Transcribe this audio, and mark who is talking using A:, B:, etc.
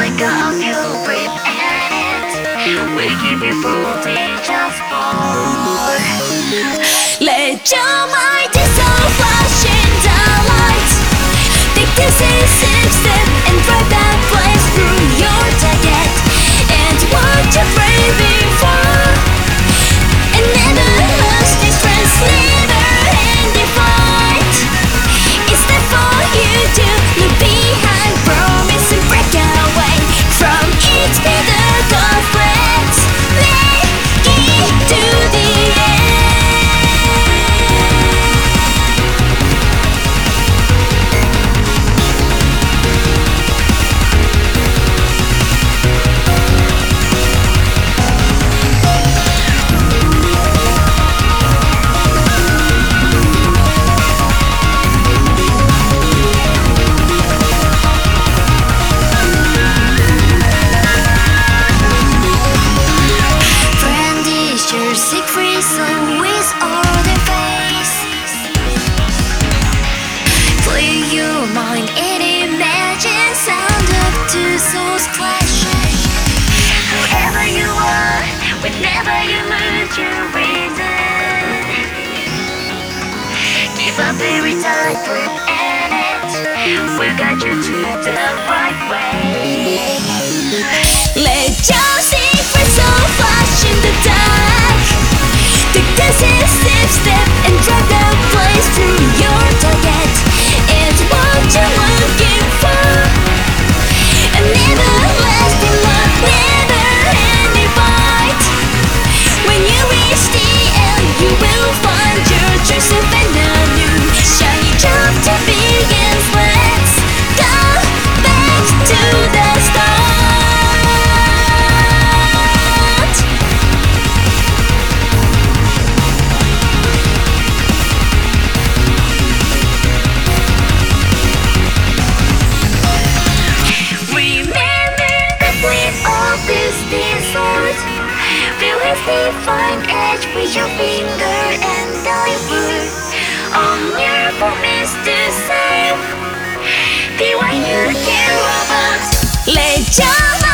A: blink of you'll breathe it We keep it moving just for Let your your. Give up every time we're at it. We got the right way. Let your secrets all flash in the dark. Step, step. Feel his fine edge with your finger and deliver on your promise to save Be why you care about Let your